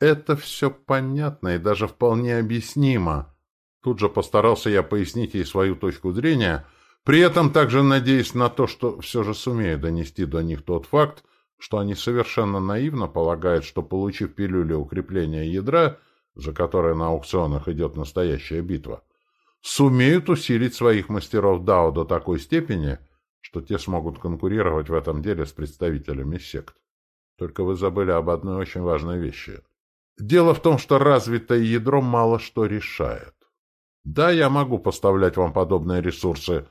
Это все понятно и даже вполне объяснимо. Тут же постарался я пояснить ей свою точку зрения, при этом также надеясь на то, что все же сумею донести до них тот факт, что они совершенно наивно полагают, что, получив пилюлю укрепления ядра, за которой на аукционах идет настоящая битва, сумеют усилить своих мастеров Дао до такой степени, что те смогут конкурировать в этом деле с представителями сект. Только вы забыли об одной очень важной вещи. Дело в том, что развитое ядро мало что решает. Да, я могу поставлять вам подобные ресурсы,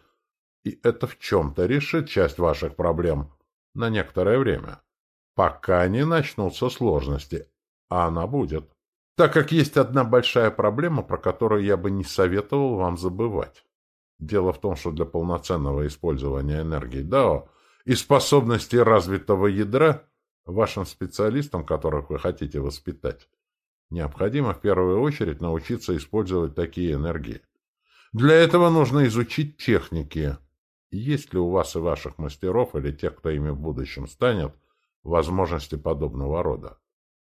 и это в чем-то решит часть ваших проблем на некоторое время, пока не начнутся сложности, а она будет. Так как есть одна большая проблема, про которую я бы не советовал вам забывать. Дело в том, что для полноценного использования энергии ДАО и способностей развитого ядра вашим специалистам, которых вы хотите воспитать, необходимо в первую очередь научиться использовать такие энергии. Для этого нужно изучить техники. Есть ли у вас и ваших мастеров, или тех, кто ими в будущем станет, возможности подобного рода?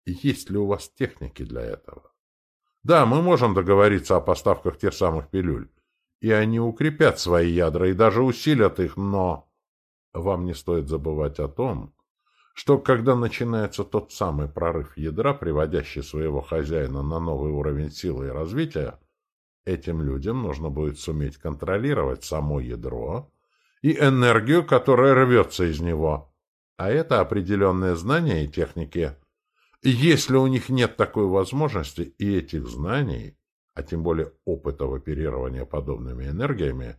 Есть ли у вас техники для этого? Да, мы можем договориться о поставках тех самых пилюль, и они укрепят свои ядра и даже усилят их, но вам не стоит забывать о том, что когда начинается тот самый прорыв ядра, приводящий своего хозяина на новый уровень силы и развития, этим людям нужно будет суметь контролировать само ядро и энергию, которая рвется из него. А это определенные знания и техники. если у них нет такой возможности и этих знаний, а тем более опыта в оперировании подобными энергиями,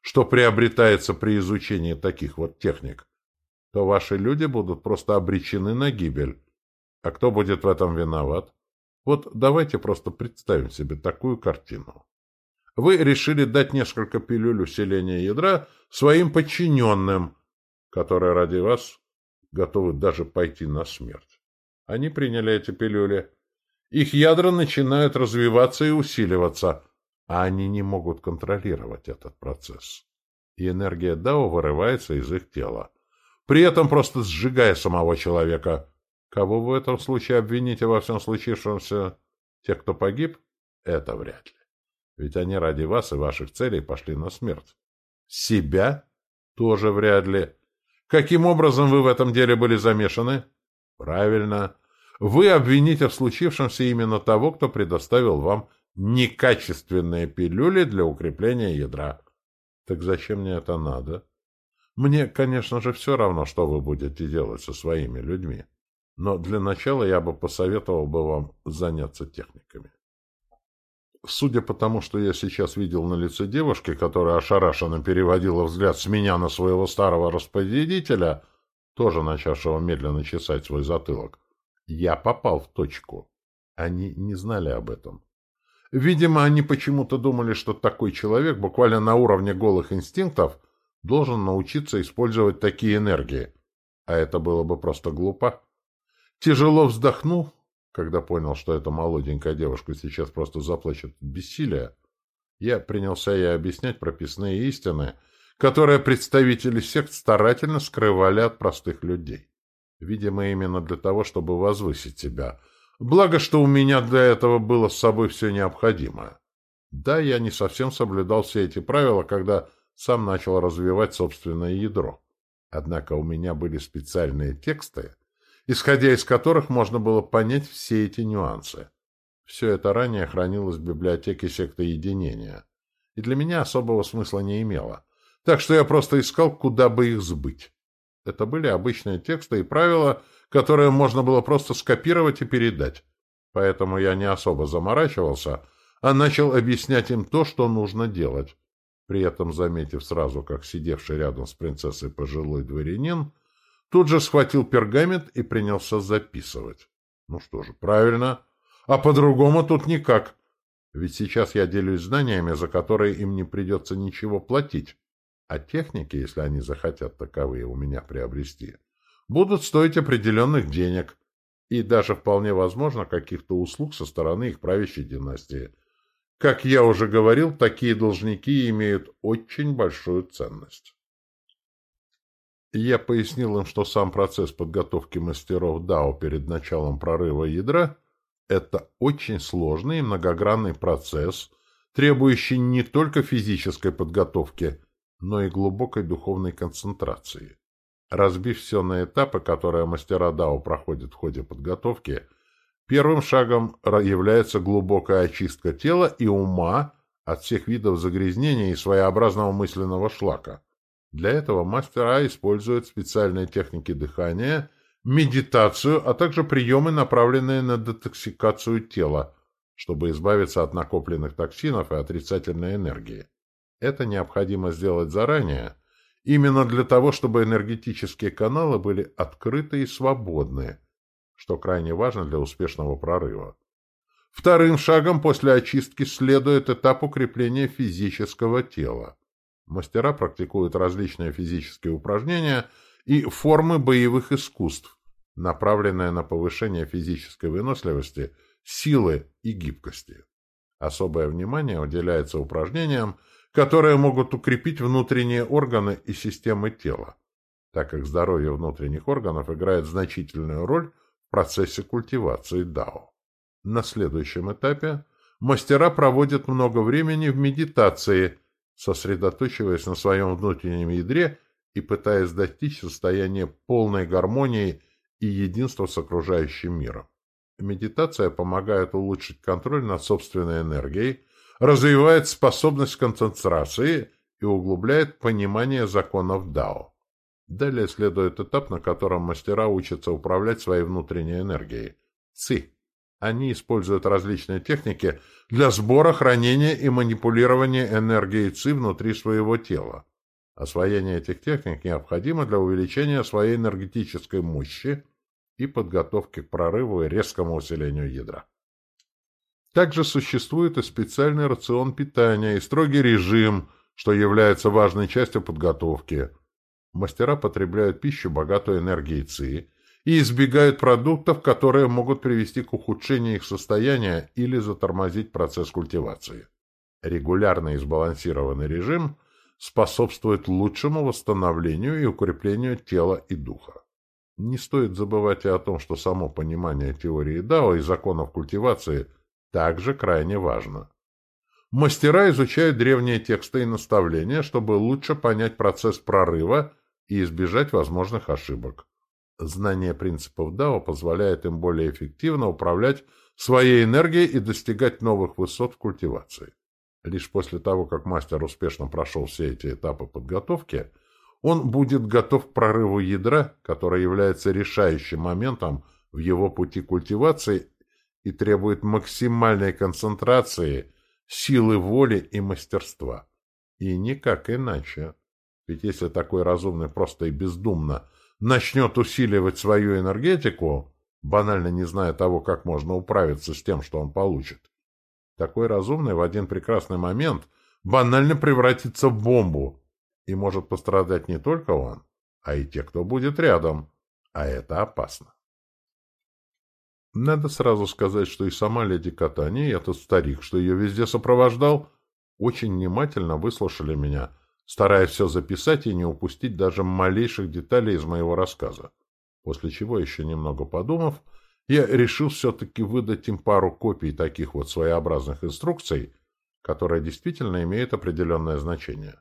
что приобретается при изучении таких вот техник, то ваши люди будут просто обречены на гибель. А кто будет в этом виноват? Вот давайте просто представим себе такую картину. Вы решили дать несколько пилюль усиления ядра своим подчиненным, которые ради вас готовы даже пойти на смерть. Они приняли эти пилюли. Их ядра начинают развиваться и усиливаться, а они не могут контролировать этот процесс. И энергия Дао вырывается из их тела при этом просто сжигая самого человека. Кого в этом случае обвините во всем случившемся? Тех, кто погиб? Это вряд ли. Ведь они ради вас и ваших целей пошли на смерть. Себя? Тоже вряд ли. Каким образом вы в этом деле были замешаны? Правильно. Вы обвините в случившемся именно того, кто предоставил вам некачественные пилюли для укрепления ядра. Так зачем мне это надо? Мне, конечно же, все равно, что вы будете делать со своими людьми. Но для начала я бы посоветовал бы вам заняться техниками. Судя по тому, что я сейчас видел на лице девушки, которая ошарашенно переводила взгляд с меня на своего старого распорядителя, тоже начавшего медленно чесать свой затылок, я попал в точку. Они не знали об этом. Видимо, они почему-то думали, что такой человек буквально на уровне голых инстинктов – должен научиться использовать такие энергии. А это было бы просто глупо. Тяжело вздохнул, когда понял, что эта молоденькая девушка сейчас просто заплачет от бессилия. Я принялся ей объяснять прописные истины, которые представители сект старательно скрывали от простых людей. Видимо, именно для того, чтобы возвысить себя. Благо, что у меня для этого было с собой все необходимое. Да, я не совсем соблюдал все эти правила, когда сам начал развивать собственное ядро. Однако у меня были специальные тексты, исходя из которых можно было понять все эти нюансы. Все это ранее хранилось в библиотеке секты единения, и для меня особого смысла не имело, так что я просто искал, куда бы их сбыть. Это были обычные тексты и правила, которые можно было просто скопировать и передать. Поэтому я не особо заморачивался, а начал объяснять им то, что нужно делать при этом заметив сразу, как сидевший рядом с принцессой пожилой дворянин, тут же схватил пергамент и принялся записывать. Ну что же, правильно. А по-другому тут никак. Ведь сейчас я делюсь знаниями, за которые им не придется ничего платить. А техники, если они захотят таковые у меня приобрести, будут стоить определенных денег и даже вполне возможно каких-то услуг со стороны их правящей династии – как я уже говорил, такие должники имеют очень большую ценность. Я пояснил им, что сам процесс подготовки мастеров ДАО перед началом прорыва ядра Это очень сложный и многогранный процесс, требующий не только физической подготовки, но и глубокой духовной концентрации. Разбив все на этапы, которые мастера Дао проходят в ходе подготовки, первым шагом является глубокая очистка тела и ума от всех видов загрязнения и своеобразного мысленного шлака. Для этого мастера используют специальные техники дыхания, медитацию, а также приемы, направленные на детоксикацию тела, чтобы избавиться от накопленных токсинов и отрицательной энергии. Это необходимо сделать заранее, именно для того, чтобы энергетические каналы были открыты и свободны, что крайне важно для успешного прорыва. Вторым шагом после очистки следует этап укрепления физического тела. Мастера практикуют различные физические упражнения и формы боевых искусств, направленные на повышение физической выносливости, силы и гибкости. Особое внимание уделяется упражнениям, которые могут укрепить внутренние органы и системы тела, так как здоровье внутренних органов играет значительную роль процессе культивации дао. На следующем этапе мастера проводят много времени в медитации, сосредоточиваясь на своем внутреннем ядре и пытаясь достичь состояния полной гармонии и единства с окружающим миром. Медитация помогает улучшить контроль над собственной энергией, развивает способность концентрации и углубляет понимание законов Дао. Далее следует этап, на котором мастера учатся управлять своей внутренней энергией – ци. Они используют различные техники для сбора, хранения и манипулирования энергией ЦИ внутри своего тела. Освоение этих техник необходимо для увеличения своей энергетической мощи и подготовки к прорыву и резкому усилению ядра. Также существует и специальный рацион питания и строгий режим, что является важной частью подготовки. Мастера потребляют пищу, богатую энергией ЦИ, и избегают продуктов, которые могут привести к ухудшению их состояния или затормозить процесс культивации. Регулярный и сбалансированный режим способствует лучшему восстановлению и укреплению тела и духа. Не стоит забывать и о том, что само понимание теории Дао и законов культивации – также крайне важно. Мастера изучают древние тексты и наставления, чтобы лучше понять процесс прорыва и избежать возможных ошибок. Знание принципов Дао позволяет им более эффективно управлять своей энергией и достигать новых высот в культивации. Лишь после того, как мастер успешно прошел все эти этапы подготовки, он будет готов к прорыву ядра, который является решающим моментом в его пути культивации и требует максимальной концентрации, силы воли и мастерства. И никак иначе. Ведь если такой разумный просто и бездумно начнет усиливать свою энергетику, банально не зная того, как можно управиться с тем, что он получит, такой разумный в один прекрасный момент банально превратится в бомбу, и может пострадать не только он, а и те, кто будет рядом, а это опасно. Надо сразу сказать, что и сама леди Катани, и этот старик, что ее везде сопровождал, очень внимательно выслушали меня, стараясь все записать и не упустить даже малейших деталей из моего рассказа. После чего, еще немного подумав, я решил все-таки выдать им пару копий таких вот своеобразных инструкций, которые действительно имеют определенное значение.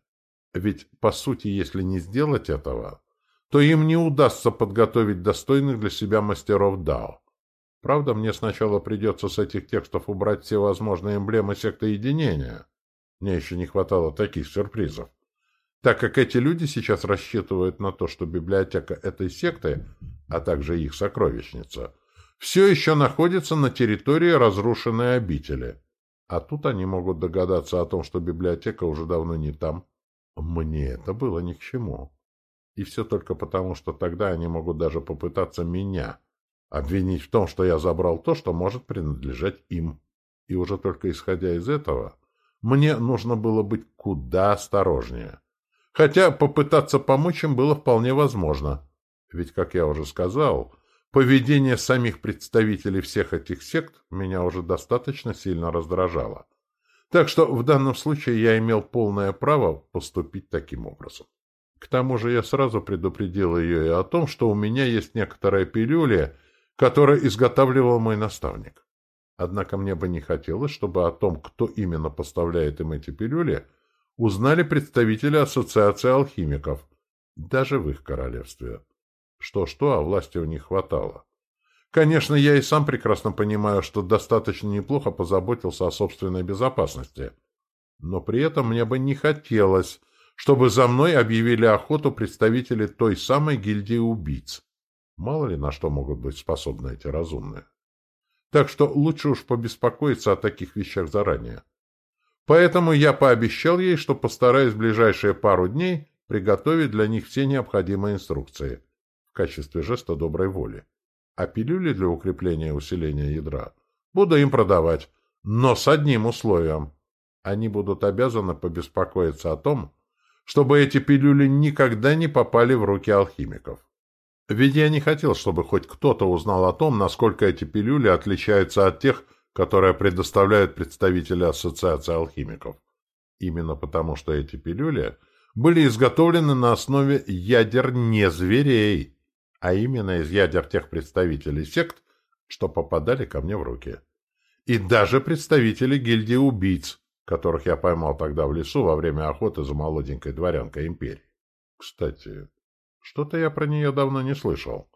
Ведь, по сути, если не сделать этого, то им не удастся подготовить достойных для себя мастеров Дао. Правда, мне сначала придется с этих текстов убрать все возможные эмблемы секты единения. Мне еще не хватало таких сюрпризов. Так как эти люди сейчас рассчитывают на то, что библиотека этой секты, а также их сокровищница, все еще находится на территории разрушенной обители. А тут они могут догадаться о том, что библиотека уже давно не там. Мне это было ни к чему. И все только потому, что тогда они могут даже попытаться меня обвинить в том, что я забрал то, что может принадлежать им. И уже только исходя из этого, мне нужно было быть куда осторожнее. Хотя попытаться помочь им было вполне возможно. Ведь, как я уже сказал, поведение самих представителей всех этих сект меня уже достаточно сильно раздражало. Так что в данном случае я имел полное право поступить таким образом. К тому же я сразу предупредил ее и о том, что у меня есть некоторые пилюли, который изготавливал мой наставник. Однако мне бы не хотелось, чтобы о том, кто именно поставляет им эти пилюли, узнали представители Ассоциации алхимиков, даже в их королевстве. Что-что, а власти у них хватало. Конечно, я и сам прекрасно понимаю, что достаточно неплохо позаботился о собственной безопасности. Но при этом мне бы не хотелось, чтобы за мной объявили охоту представители той самой гильдии убийц. Мало ли на что могут быть способны эти разумные. Так что лучше уж побеспокоиться о таких вещах заранее. Поэтому я пообещал ей, что постараюсь в ближайшие пару дней приготовить для них все необходимые инструкции в качестве жеста доброй воли. А пилюли для укрепления и усиления ядра буду им продавать, но с одним условием. Они будут обязаны побеспокоиться о том, чтобы эти пилюли никогда не попали в руки алхимиков. Ведь я не хотел, чтобы хоть кто-то узнал о том, насколько эти пилюли отличаются от тех, которые предоставляют представители Ассоциации алхимиков. Именно потому, что эти пилюли были изготовлены на основе ядер не зверей, а именно из ядер тех представителей сект, что попадали ко мне в руки. И даже представители гильдии убийц, которых я поймал тогда в лесу во время охоты за молоденькой дворянкой империи. Кстати, что-то я про нее давно не слышал.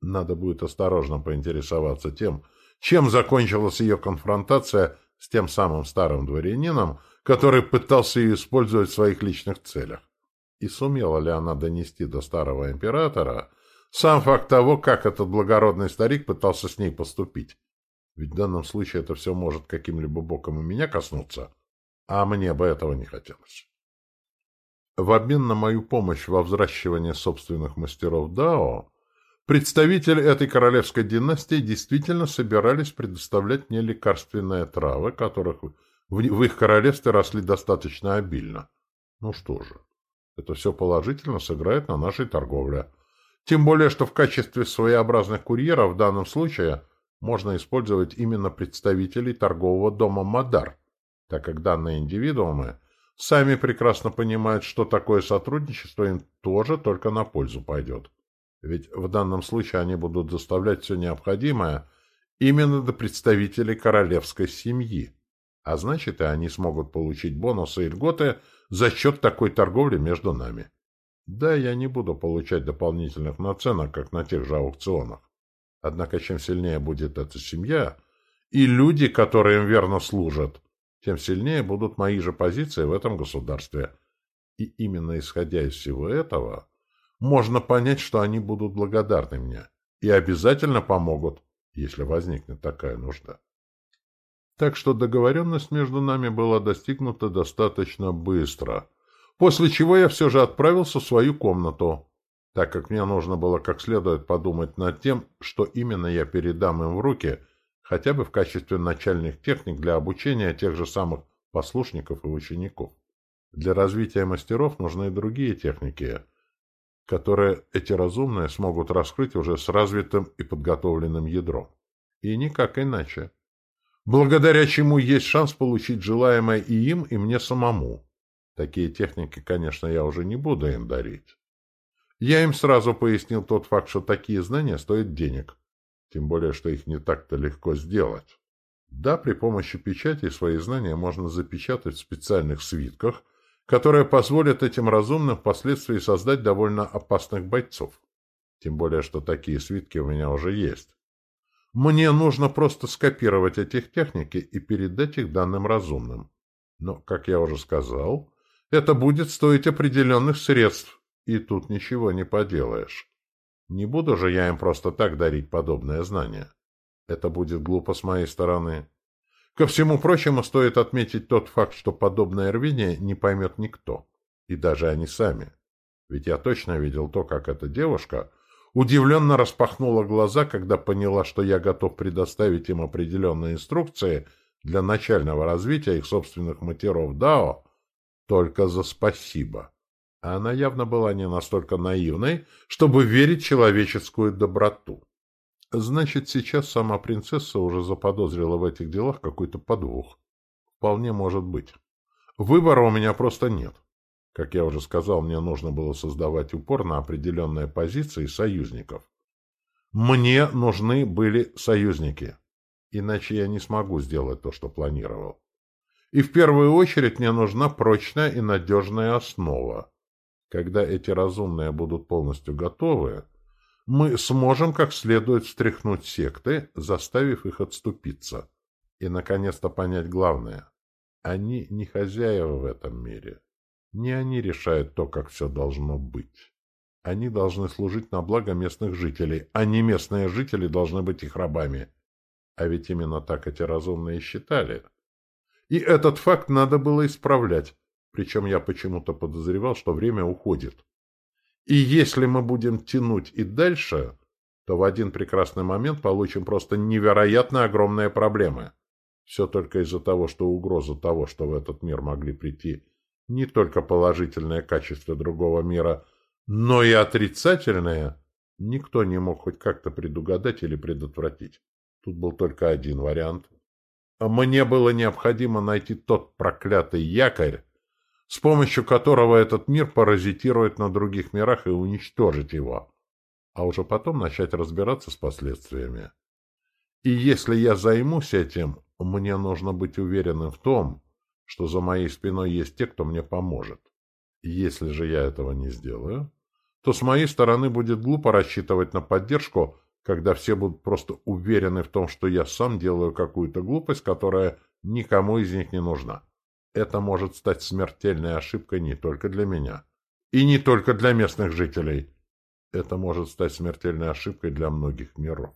Надо будет осторожно поинтересоваться тем, чем закончилась ее конфронтация с тем самым старым дворянином, который пытался ее использовать в своих личных целях. И сумела ли она донести до старого императора сам факт того, как этот благородный старик пытался с ней поступить. Ведь в данном случае это все может каким-либо боком и меня коснуться, а мне бы этого не хотелось. В обмен на мою помощь во взращивании собственных мастеров Дао, представители этой королевской династии действительно собирались предоставлять мне лекарственные травы, которых в их королевстве росли достаточно обильно. Ну что же, это все положительно сыграет на нашей торговле. Тем более, что в качестве своеобразных курьеров в данном случае можно использовать именно представителей торгового дома «Мадар», так как данные индивидуумы сами прекрасно понимают, что такое сотрудничество им тоже только на пользу пойдет. Ведь в данном случае они будут заставлять все необходимое именно до представителей королевской семьи. А значит, и они смогут получить бонусы и льготы за счет такой торговли между нами. Да, я не буду получать дополнительных наценок, как на тех же аукционах. Однако, чем сильнее будет эта семья и люди, которые им верно служат, тем сильнее будут мои же позиции в этом государстве. И именно исходя из всего этого, можно понять, что они будут благодарны мне и обязательно помогут, если возникнет такая нужда. Так что договоренность между нами была достигнута достаточно быстро, после чего я все же отправился в свою комнату, так как мне нужно было как следует подумать над тем, что именно я передам им в руки – хотя бы в качестве начальных техник для обучения тех же самых послушников и учеников. Для развития мастеров нужны и другие техники, которые эти разумные смогут раскрыть уже с развитым и подготовленным ядром. И никак иначе. Благодаря чему есть шанс получить желаемое и им, и мне самому. Такие техники, конечно, я уже не буду им дарить. Я им сразу пояснил тот факт, что такие знания стоят денег тем более, что их не так-то легко сделать. Да, при помощи печати свои знания можно запечатать в специальных свитках, которые позволят этим разумным впоследствии создать довольно опасных бойцов. Тем более, что такие свитки у меня уже есть. Мне нужно просто скопировать эти техники и передать их данным разумным. Но, как я уже сказал, это будет стоить определенных средств, и тут ничего не поделаешь. Не буду же я им просто так дарить подобное знание. Это будет глупо с моей стороны. Ко всему прочему, стоит отметить тот факт, что подобное рвение не поймет никто, и даже они сами. Ведь я точно видел то, как эта девушка удивленно распахнула глаза, когда поняла, что я готов предоставить им определенные инструкции для начального развития их собственных матеров Дао только за спасибо. А она явно была не настолько наивной, чтобы верить человеческую доброту. Значит, сейчас сама принцесса уже заподозрила в этих делах какой-то подвох. Вполне может быть. Выбора у меня просто нет. Как я уже сказал, мне нужно было создавать упор на определенные позиции союзников. Мне нужны были союзники. Иначе я не смогу сделать то, что планировал. И в первую очередь мне нужна прочная и надежная основа. Когда эти разумные будут полностью готовы, мы сможем как следует встряхнуть секты, заставив их отступиться. И, наконец-то, понять главное. Они не хозяева в этом мире. Не они решают то, как все должно быть. Они должны служить на благо местных жителей, а не местные жители должны быть их рабами. А ведь именно так эти разумные считали. И этот факт надо было исправлять, причем я почему-то подозревал, что время уходит. И если мы будем тянуть и дальше, то в один прекрасный момент получим просто невероятно огромные проблемы. Все только из-за того, что угроза того, что в этот мир могли прийти не только положительное качество другого мира, но и отрицательное, никто не мог хоть как-то предугадать или предотвратить. Тут был только один вариант. Мне было необходимо найти тот проклятый якорь, с помощью которого этот мир паразитирует на других мирах и уничтожить его, а уже потом начать разбираться с последствиями. И если я займусь этим, мне нужно быть уверенным в том, что за моей спиной есть те, кто мне поможет. Если же я этого не сделаю, то с моей стороны будет глупо рассчитывать на поддержку, когда все будут просто уверены в том, что я сам делаю какую-то глупость, которая никому из них не нужна. Это может стать смертельной ошибкой не только для меня. И не только для местных жителей. Это может стать смертельной ошибкой для многих миров.